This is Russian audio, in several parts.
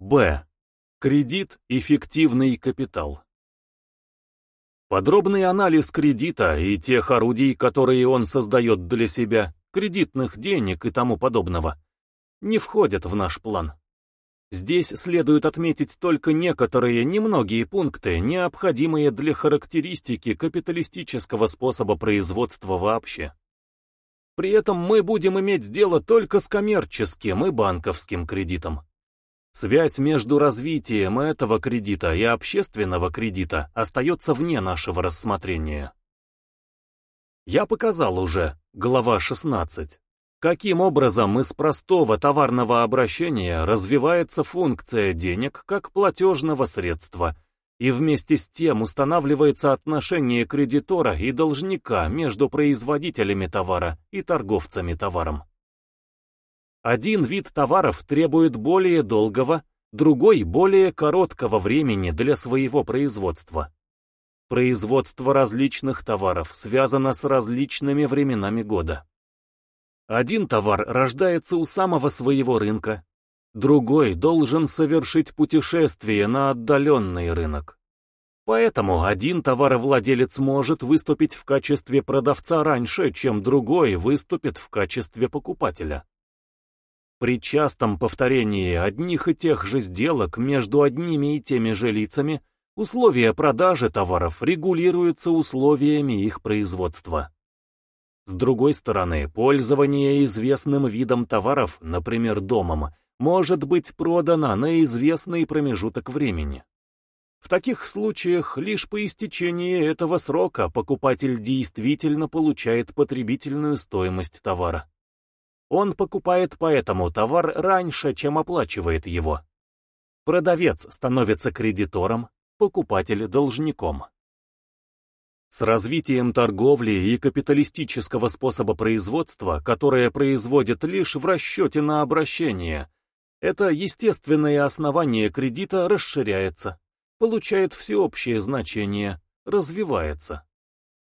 Б. Кредит – эффективный капитал. Подробный анализ кредита и тех орудий, которые он создает для себя, кредитных денег и тому подобного, не входят в наш план. Здесь следует отметить только некоторые немногие пункты, необходимые для характеристики капиталистического способа производства вообще. При этом мы будем иметь дело только с коммерческим и банковским кредитом. Связь между развитием этого кредита и общественного кредита остается вне нашего рассмотрения. Я показал уже, глава 16, каким образом из простого товарного обращения развивается функция денег как платежного средства, и вместе с тем устанавливается отношение кредитора и должника между производителями товара и торговцами товаром. Один вид товаров требует более долгого, другой – более короткого времени для своего производства. Производство различных товаров связано с различными временами года. Один товар рождается у самого своего рынка, другой должен совершить путешествие на отдаленный рынок. Поэтому один товаровладелец может выступить в качестве продавца раньше, чем другой выступит в качестве покупателя. При частом повторении одних и тех же сделок между одними и теми же лицами условия продажи товаров регулируются условиями их производства. С другой стороны, пользование известным видом товаров, например, домом, может быть продано на известный промежуток времени. В таких случаях лишь по истечении этого срока покупатель действительно получает потребительную стоимость товара. Он покупает поэтому товар раньше, чем оплачивает его. Продавец становится кредитором, покупатель – должником. С развитием торговли и капиталистического способа производства, которое производит лишь в расчете на обращение, это естественное основание кредита расширяется, получает всеобщее значение, развивается.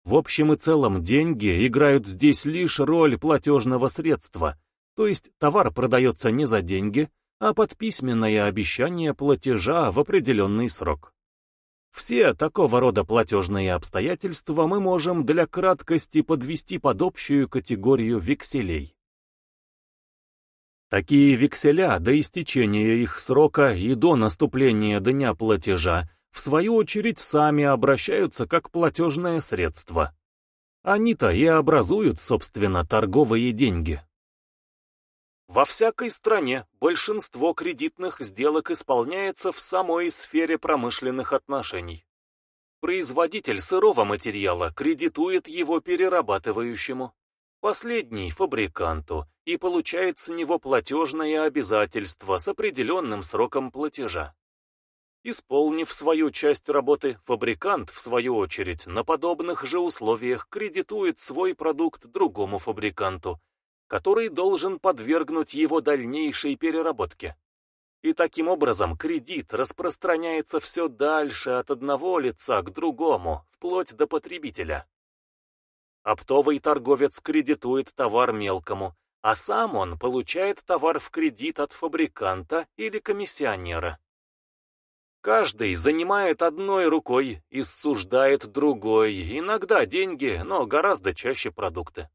В общем и целом деньги играют здесь лишь роль платежного средства, то есть товар продается не за деньги, а под письменное обещание платежа в определенный срок. Все такого рода платежные обстоятельства мы можем для краткости подвести под общую категорию векселей. Такие векселя до истечения их срока и до наступления дня платежа в свою очередь сами обращаются как платежное средство. Они-то и образуют, собственно, торговые деньги. Во всякой стране большинство кредитных сделок исполняется в самой сфере промышленных отношений. Производитель сырого материала кредитует его перерабатывающему, последний – фабриканту, и получает с него платежное обязательство с определенным сроком платежа. Исполнив свою часть работы, фабрикант, в свою очередь, на подобных же условиях кредитует свой продукт другому фабриканту, который должен подвергнуть его дальнейшей переработке. И таким образом кредит распространяется все дальше от одного лица к другому, вплоть до потребителя. Оптовый торговец кредитует товар мелкому, а сам он получает товар в кредит от фабриканта или комиссионера. Каждый занимает одной рукой и суждает другой, иногда деньги, но гораздо чаще продукты.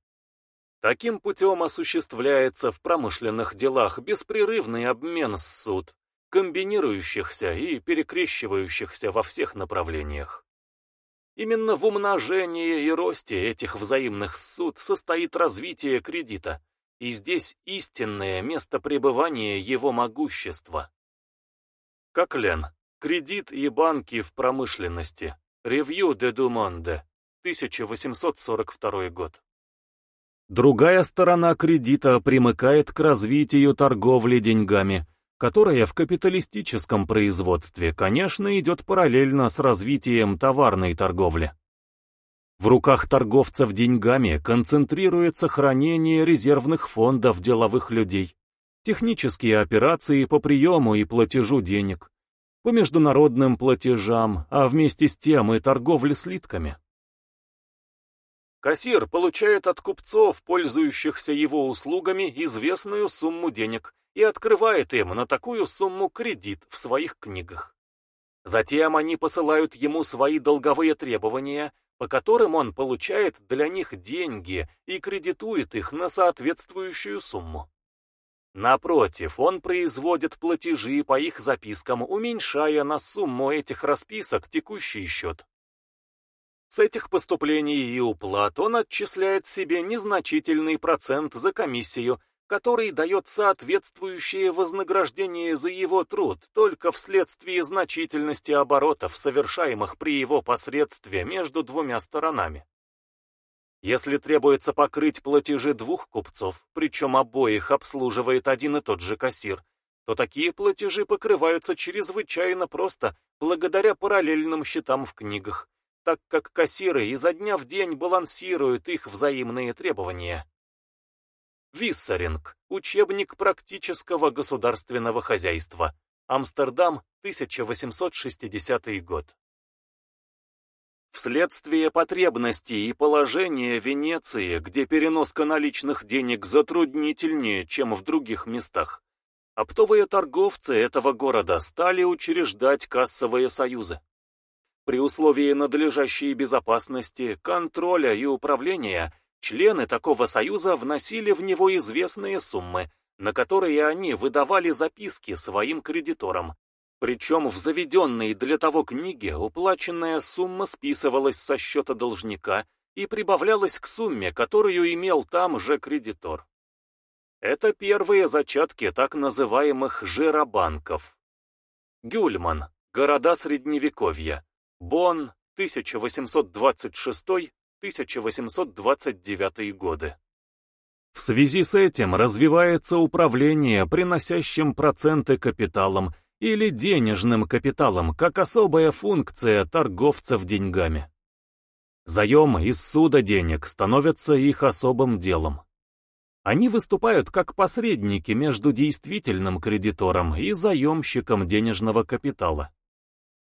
Таким путем осуществляется в промышленных делах беспрерывный обмен суд, комбинирующихся и перекрещивающихся во всех направлениях. Именно в умножении и росте этих взаимных суд состоит развитие кредита, и здесь истинное место пребывания его могущества. Как Лен, Кредит и банки в промышленности. Ревью де Думонде. 1842 год. Другая сторона кредита примыкает к развитию торговли деньгами, которая в капиталистическом производстве, конечно, идет параллельно с развитием товарной торговли. В руках торговцев деньгами концентрируется хранение резервных фондов деловых людей, технические операции по приему и платежу денег, по международным платежам, а вместе с тем и торговле слитками. Кассир получает от купцов, пользующихся его услугами, известную сумму денег и открывает им на такую сумму кредит в своих книгах. Затем они посылают ему свои долговые требования, по которым он получает для них деньги и кредитует их на соответствующую сумму. Напротив, он производит платежи по их запискам, уменьшая на сумму этих расписок текущий счет. С этих поступлений и уплат он отчисляет себе незначительный процент за комиссию, который дает соответствующее вознаграждение за его труд только вследствие значительности оборотов, совершаемых при его посредстве между двумя сторонами. Если требуется покрыть платежи двух купцов, причем обоих обслуживает один и тот же кассир, то такие платежи покрываются чрезвычайно просто, благодаря параллельным счетам в книгах, так как кассиры изо дня в день балансируют их взаимные требования. Виссеринг. Учебник практического государственного хозяйства. Амстердам, 1860 год. Вследствие потребностей и положения Венеции, где переноска наличных денег затруднительнее, чем в других местах, оптовые торговцы этого города стали учреждать кассовые союзы. При условии надлежащей безопасности, контроля и управления – Члены такого союза вносили в него известные суммы, на которые они выдавали записки своим кредиторам. Причем в заведенной для того книге уплаченная сумма списывалась со счета должника и прибавлялась к сумме, которую имел там же кредитор. Это первые зачатки так называемых жиробанков. Гюльман. Города Средневековья. Бонн, 1826 1829 годы. В связи с этим развивается управление, приносящим проценты капиталом или денежным капиталом, как особая функция торговцев деньгами. Заем из суда денег становится их особым делом. Они выступают как посредники между действительным кредитором и заемщиком денежного капитала.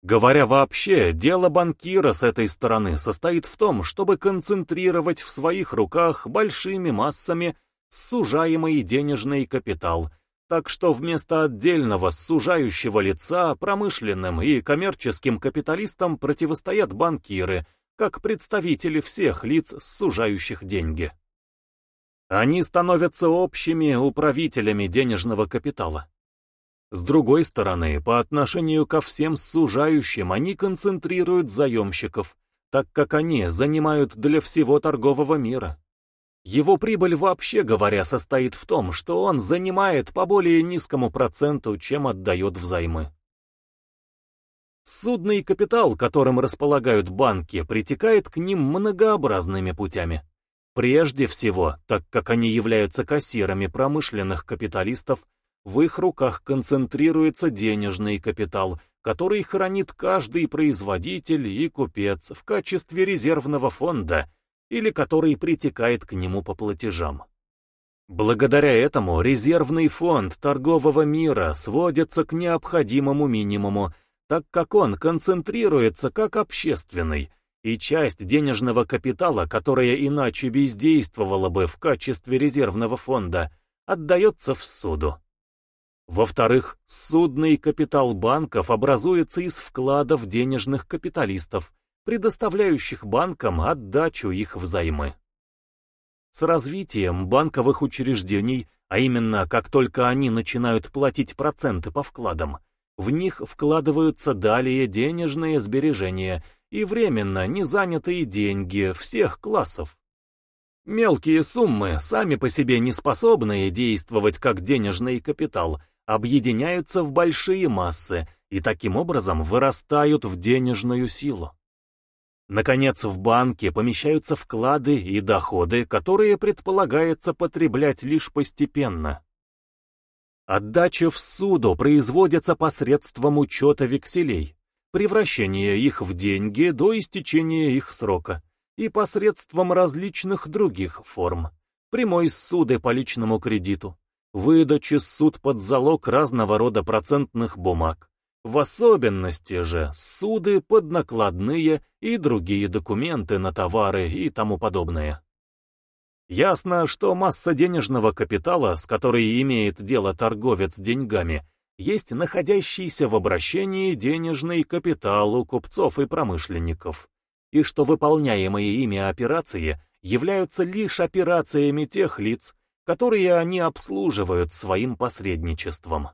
Говоря вообще, дело банкира с этой стороны состоит в том, чтобы концентрировать в своих руках большими массами сужаемый денежный капитал, так что вместо отдельного сужающего лица промышленным и коммерческим капиталистам противостоят банкиры, как представители всех лиц, сужающих деньги. Они становятся общими управителями денежного капитала. С другой стороны, по отношению ко всем сужающим они концентрируют заемщиков, так как они занимают для всего торгового мира. Его прибыль вообще говоря состоит в том, что он занимает по более низкому проценту, чем отдает взаймы. Судный капитал, которым располагают банки, притекает к ним многообразными путями. Прежде всего, так как они являются кассирами промышленных капиталистов, в их руках концентрируется денежный капитал, который хранит каждый производитель и купец в качестве резервного фонда или который притекает к нему по платежам. Благодаря этому резервный фонд торгового мира сводится к необходимому минимуму, так как он концентрируется как общественный, и часть денежного капитала, которая иначе бездействовала бы в качестве резервного фонда, отдается в суду. Во-вторых, судный капитал банков образуется из вкладов денежных капиталистов, предоставляющих банкам отдачу их взаймы. С развитием банковых учреждений, а именно как только они начинают платить проценты по вкладам, в них вкладываются далее денежные сбережения и временно незанятые деньги всех классов. Мелкие суммы, сами по себе не способные действовать как денежный капитал – объединяются в большие массы и таким образом вырастают в денежную силу. Наконец, в банке помещаются вклады и доходы, которые предполагается потреблять лишь постепенно. Отдача в суду производится посредством учета векселей, превращения их в деньги до истечения их срока и посредством различных других форм, прямой суды по личному кредиту, выдачи суд под залог разного рода процентных бумаг, в особенности же суды под накладные и другие документы на товары и тому подобное. Ясно, что масса денежного капитала, с которой имеет дело торговец деньгами, есть находящийся в обращении денежный капитал у купцов и промышленников, и что выполняемые ими операции являются лишь операциями тех лиц, которые они обслуживают своим посредничеством.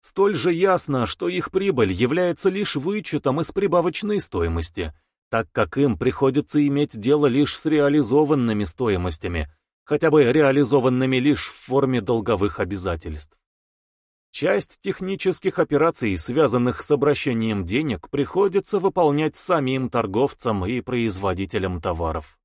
Столь же ясно, что их прибыль является лишь вычетом из прибавочной стоимости, так как им приходится иметь дело лишь с реализованными стоимостями, хотя бы реализованными лишь в форме долговых обязательств. Часть технических операций, связанных с обращением денег, приходится выполнять самим торговцам и производителям товаров.